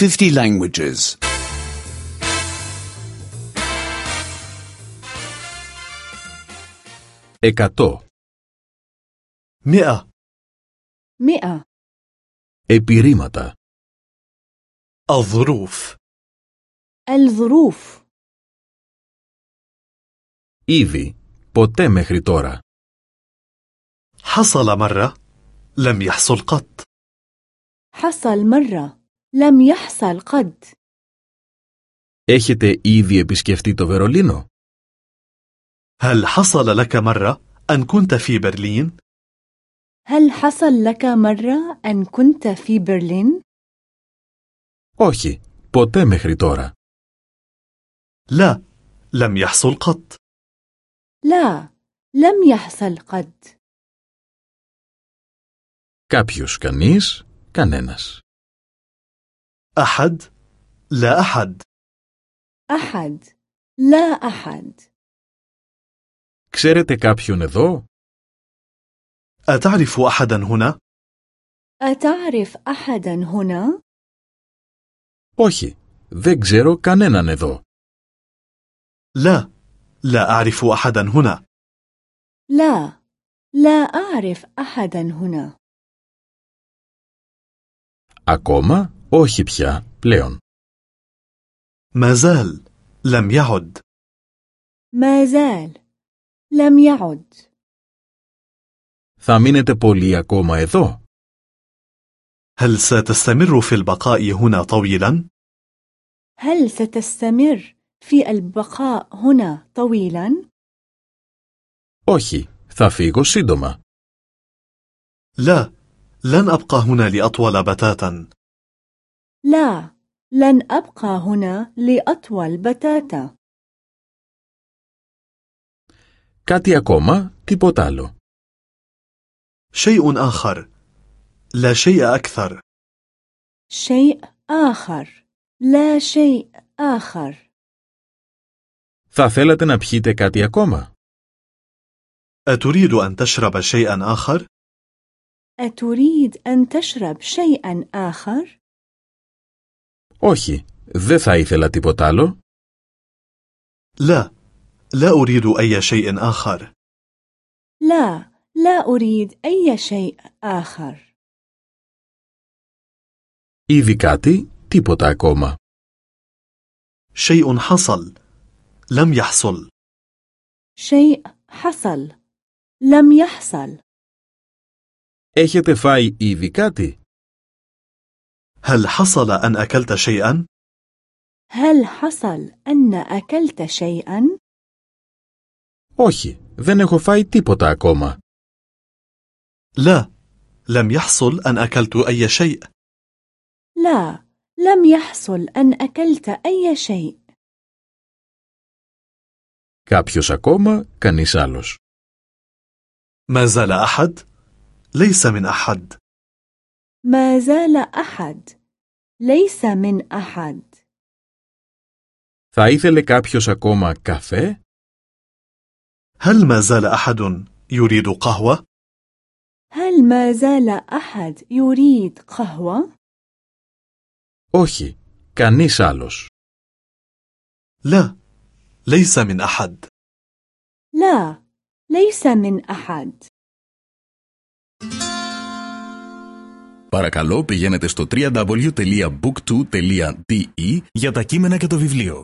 50 languages. 100. مئة مئة Επιρρήματα. الظروف الظروف Ήδη. Ποτέ μέχρι τώρα. حصل مرة لم يحصل قط حصل مرة لم يحصل قد Έχετε ήδη επισκεφτεί το Βερολίνο? هل حصل لك مرة أن كنت في برلين؟ هل حصل لك مرة أن كنت في برلين؟ Όχι. Ποτέ μέχρι τώρα. لا لم يحصل قط لا لم يحصل قد Κάποιος, κανείς, κανένας. أحد لا أحد أحد لا أحد Ξέρετε κάποιον εδώ? أتعرف أحدا هنا؟ أتعرف أحدا هنا؟ Όχι. Δεν ξέρω κανέναν εδώ. لا لا أعرف أحدا هنا لا لا أعرف أحدا هنا Ακόμα, όχι πια, πλέον. ما زال لم يعد ما زال لم يعد Θα μείνετε πολύ ακόμα εδώ? هل ستستمر في البقاء هنا طويلا؟ هل ستستمر في البقاء هنا طويلا؟ Όχι. Θα φύγω σύντομα. لا لن أبقى هنا لأطول بتاتا لا لن أبقى هنا لأطول بتاتا Κάτι ακόμα, τίποτα άλλο. شيء آخر لا شيء أكثر شيء آخر لا شيء آخر Θα θέλατε να πιείτε κάτι ακόμα? أتريد أن تشرب شيئا آخر؟ أتريد أن تشرب شيئا آخر؟ Όχι. Δεν θα ήθελα τίποτα άλλο. لا لا أريد أي شيء آخر لا لا أريد أي شيء آخر Ήδη κάτι, τίποτα ακόμα. شيء حصل لم يحصل شيء حصل لم يحصل Έχετε φάει ήδη κάτι? هل حصل أن أكلت شيئا؟ هل حصل أن أكلت شيئا؟ Όχι. Δεν έχω φάει τίποτα ακόμα. لا لم يحصل أن أكلت أي شيء لا لم يحصل أن أكلت أي شيء Κάποιος ακόμα, κανείς άλλος. ما زال أحد؟ ليس من أحد ما زال أحد ليس من أحد Θα ήθελε κάποιος ακόμα καφέ? هل ما زال أحد يريد قهوة؟ هل ما زال أحد يريد قهوة؟ Όχι. Κανείς άλλος. لا ليس من أحد لا ليس من أحد Παρακαλώ πηγαίνετε στο www.book2.de για τα κείμενα και το βιβλίο.